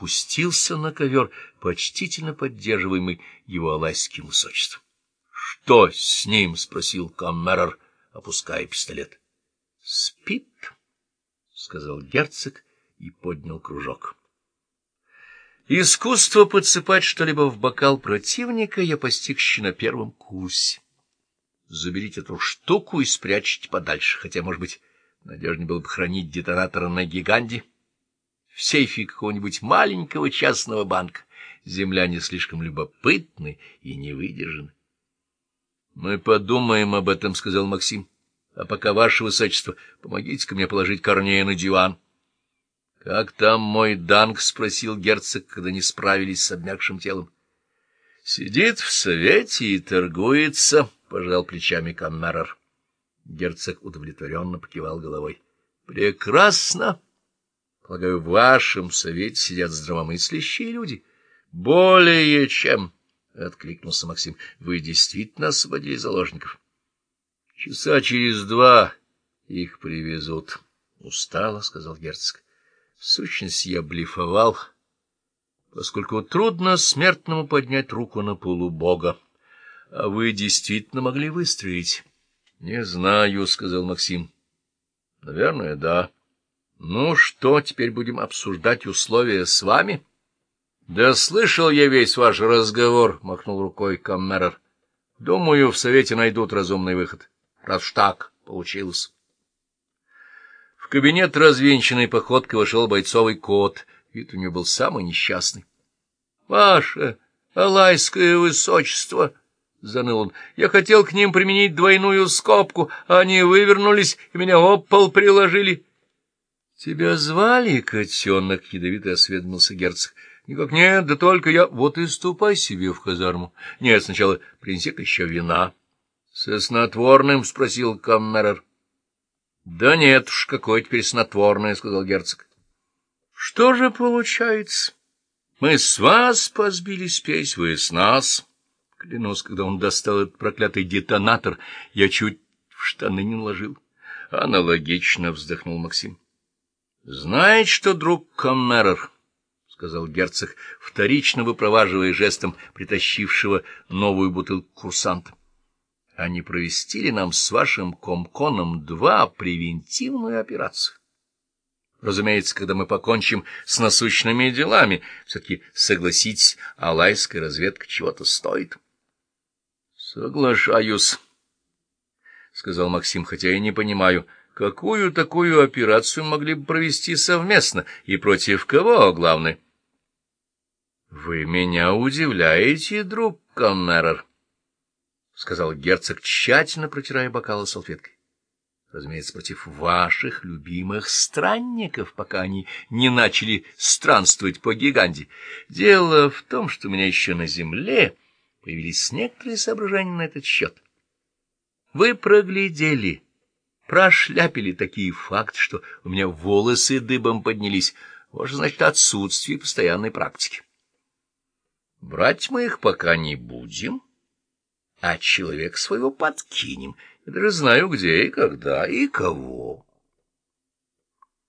опустился на ковер, почтительно поддерживаемый его алайским высочеством. — Что с ним? — спросил Каммерер, опуская пистолет. — Спит, — сказал герцог и поднял кружок. Искусство подсыпать что-либо в бокал противника я постиг еще на первом курсе. Заберите эту штуку и спрячьте подальше, хотя, может быть, надежнее было бы хранить детонатор на гиганде. В сейфе какого-нибудь маленького частного банка земляне слишком любопытны и не выдержаны. — Мы подумаем об этом, — сказал Максим. — А пока, ваше высочество, помогите-ка мне положить Корнея на диван. —— Как там мой Данг? — спросил герцог, когда не справились с обмякшим телом. — Сидит в совете и торгуется, — пожал плечами Каммерер. Герцог удовлетворенно покивал головой. — Прекрасно! Полагаю, в вашем совете сидят здравомыслящие люди. — Более чем! — откликнулся Максим. — Вы действительно освободили заложников? — Часа через два их привезут. — Устало, — сказал герцог. В сущности, я блефовал, поскольку трудно смертному поднять руку на полубога. А вы действительно могли выстрелить? — Не знаю, — сказал Максим. — Наверное, да. — Ну что, теперь будем обсуждать условия с вами? — Да слышал я весь ваш разговор, — махнул рукой Каммерер. — Думаю, в совете найдут разумный выход, раз уж так получилось кабинет развенчанной походкой вошел бойцовый кот. Вид у него был самый несчастный. — Ваше алайское высочество! — заныл он. — Я хотел к ним применить двойную скобку, а они вывернулись и меня об приложили. — Тебя звали, котенок? — ядовито осведомился герцог. — Никак нет, да только я... Вот и ступай себе в казарму. Нет, сначала принеси-ка еще вина. — Со снотворным? — спросил Каммерер. — Да нет уж, какое теперь снотворное, — сказал герцог. — Что же получается? Мы с вас позбили спесь, вы с нас. Клянусь, когда он достал этот проклятый детонатор, я чуть в штаны не наложил. Аналогично вздохнул Максим. — Знаете что, друг Коммерер, — сказал герцог, вторично выпроваживая жестом притащившего новую бутылку курсанта а не провести ли нам с вашим комконом два превентивную операцию? Разумеется, когда мы покончим с насущными делами, все-таки, согласитесь, алайская разведка чего-то стоит. — Соглашаюсь, — сказал Максим, хотя я не понимаю, какую такую операцию могли бы провести совместно и против кого, главное. — Вы меня удивляете, друг Коннерер. — сказал герцог, тщательно протирая бокалы салфеткой. — Разумеется, против ваших любимых странников, пока они не начали странствовать по гиганде. Дело в том, что у меня еще на земле появились некоторые соображения на этот счет. Вы проглядели, прошляпили такие факты, что у меня волосы дыбом поднялись. Вот значит, отсутствие постоянной практики. Брать мы их пока не будем. — а человек своего подкинем. Я даже знаю, где и когда и кого.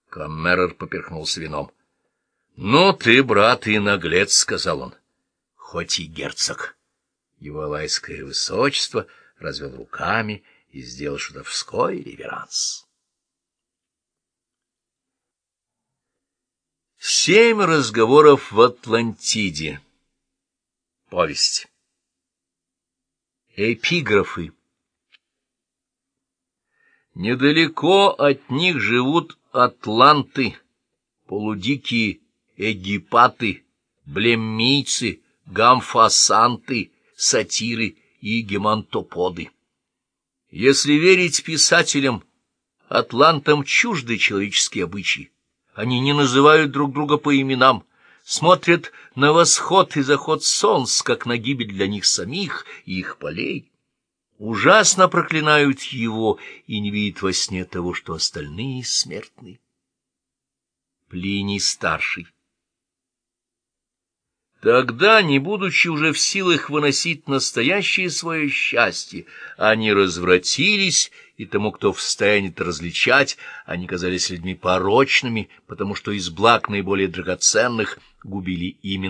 Каммерер поперхнулся вином. — Ну ты, брат, и наглец, — сказал он, — хоть и герцог. Его лайское высочество развел руками и сделал шутовской реверанс. Семь разговоров в Атлантиде. Повесть. Эпиграфы Недалеко от них живут атланты, полудикие эгипаты, блеммийцы, гамфасанты, сатиры и гемантоподы. Если верить писателям, атлантам чужды человеческие обычаи. Они не называют друг друга по именам, смотрят на восход и заход солнца, как на гибель для них самих и их полей, ужасно проклинают его и не видят во сне того, что остальные смертны. Плиний старший Тогда, не будучи уже в силах выносить настоящее свое счастье, они развратились, и тому, кто в состоянии это различать, они казались людьми порочными, потому что из благ наиболее драгоценных губили именно